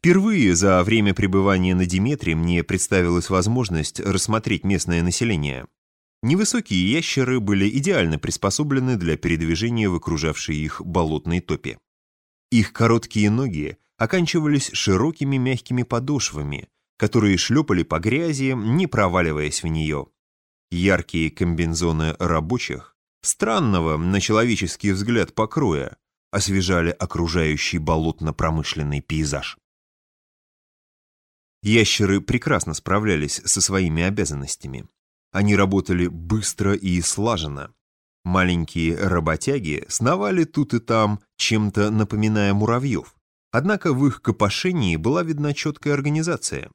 Впервые за время пребывания на Диметре мне представилась возможность рассмотреть местное население. Невысокие ящеры были идеально приспособлены для передвижения в окружавшей их болотной топе. Их короткие ноги оканчивались широкими мягкими подошвами, которые шлепали по грязи, не проваливаясь в нее. Яркие комбинзоны рабочих, странного на человеческий взгляд покроя, освежали окружающий болотно-промышленный пейзаж. Ящеры прекрасно справлялись со своими обязанностями. Они работали быстро и слаженно. Маленькие работяги сновали тут и там, чем-то напоминая муравьев. Однако в их копошении была видна четкая организация.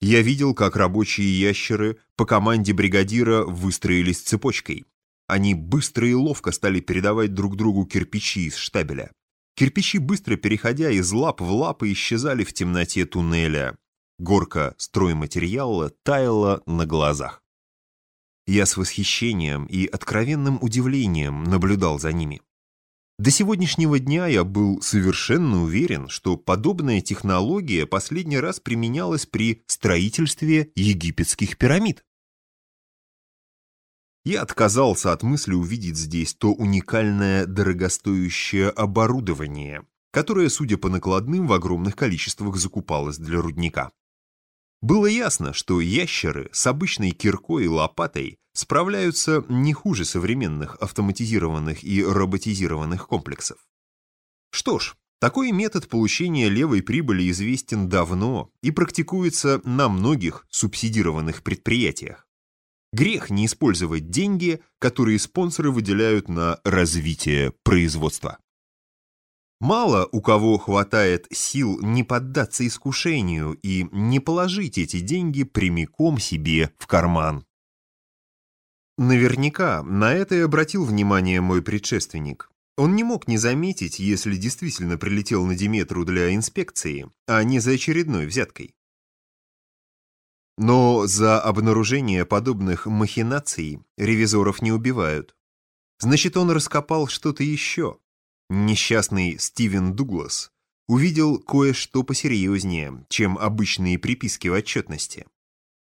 Я видел, как рабочие ящеры по команде бригадира выстроились цепочкой. Они быстро и ловко стали передавать друг другу кирпичи из штабеля. Кирпичи, быстро переходя из лап в лапы, исчезали в темноте туннеля. Горка стройматериала таяла на глазах. Я с восхищением и откровенным удивлением наблюдал за ними. До сегодняшнего дня я был совершенно уверен, что подобная технология последний раз применялась при строительстве египетских пирамид. Я отказался от мысли увидеть здесь то уникальное дорогостоящее оборудование, которое, судя по накладным, в огромных количествах закупалось для рудника. Было ясно, что ящеры с обычной киркой и лопатой справляются не хуже современных автоматизированных и роботизированных комплексов. Что ж, такой метод получения левой прибыли известен давно и практикуется на многих субсидированных предприятиях. Грех не использовать деньги, которые спонсоры выделяют на развитие производства. Мало у кого хватает сил не поддаться искушению и не положить эти деньги прямиком себе в карман. Наверняка на это и обратил внимание мой предшественник. Он не мог не заметить, если действительно прилетел на Диметру для инспекции, а не за очередной взяткой. Но за обнаружение подобных махинаций ревизоров не убивают. Значит, он раскопал что-то еще. Несчастный Стивен Дуглас увидел кое-что посерьезнее, чем обычные приписки в отчетности.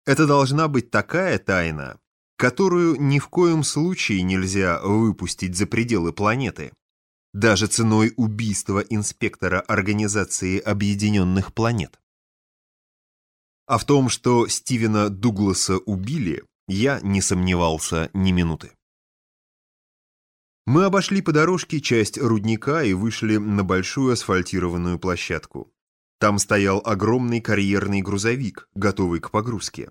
Это должна быть такая тайна, которую ни в коем случае нельзя выпустить за пределы планеты, даже ценой убийства инспектора Организации Объединенных Планет. А в том, что Стивена Дугласа убили, я не сомневался ни минуты. Мы обошли по дорожке часть рудника и вышли на большую асфальтированную площадку. Там стоял огромный карьерный грузовик, готовый к погрузке.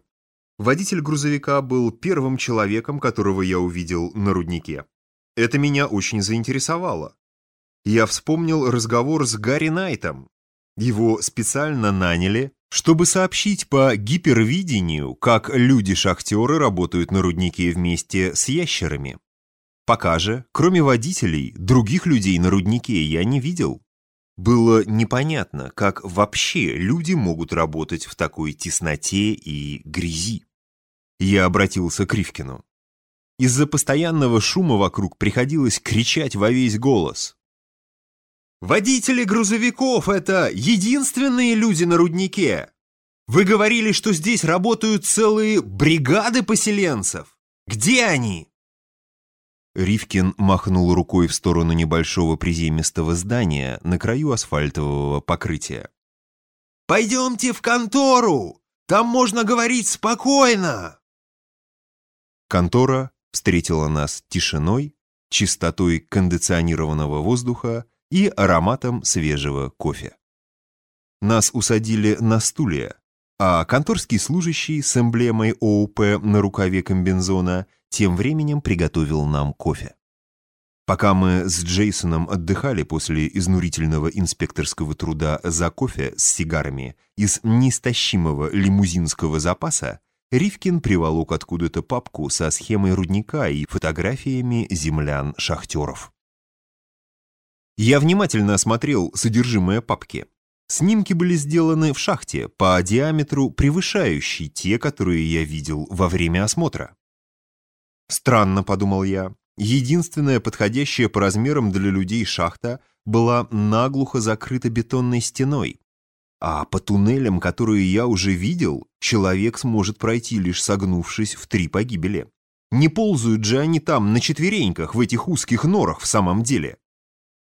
Водитель грузовика был первым человеком, которого я увидел на руднике. Это меня очень заинтересовало. Я вспомнил разговор с Гарри Найтом. Его специально наняли, чтобы сообщить по гипервидению, как люди-шахтеры работают на руднике вместе с ящерами. Пока же, кроме водителей, других людей на руднике я не видел. Было непонятно, как вообще люди могут работать в такой тесноте и грязи. Я обратился к Ривкину. Из-за постоянного шума вокруг приходилось кричать во весь голос. Водители грузовиков — это единственные люди на руднике. Вы говорили, что здесь работают целые бригады поселенцев. Где они?» Ривкин махнул рукой в сторону небольшого приземистого здания на краю асфальтового покрытия. «Пойдемте в контору! Там можно говорить спокойно!» Контора встретила нас тишиной, чистотой кондиционированного воздуха и ароматом свежего кофе. Нас усадили на стулья, а конторский служащий с эмблемой ОУП на рукаве комбинзона тем временем приготовил нам кофе. Пока мы с Джейсоном отдыхали после изнурительного инспекторского труда за кофе с сигарами из неистощимого лимузинского запаса, Ривкин приволок откуда-то папку со схемой рудника и фотографиями землян-шахтеров. Я внимательно осмотрел содержимое папки. Снимки были сделаны в шахте по диаметру, превышающей те, которые я видел во время осмотра. Странно, подумал я. Единственная подходящая по размерам для людей шахта была наглухо закрыта бетонной стеной. А по туннелям, которые я уже видел, человек сможет пройти, лишь согнувшись в три погибели. Не ползают же они там на четвереньках в этих узких норах в самом деле.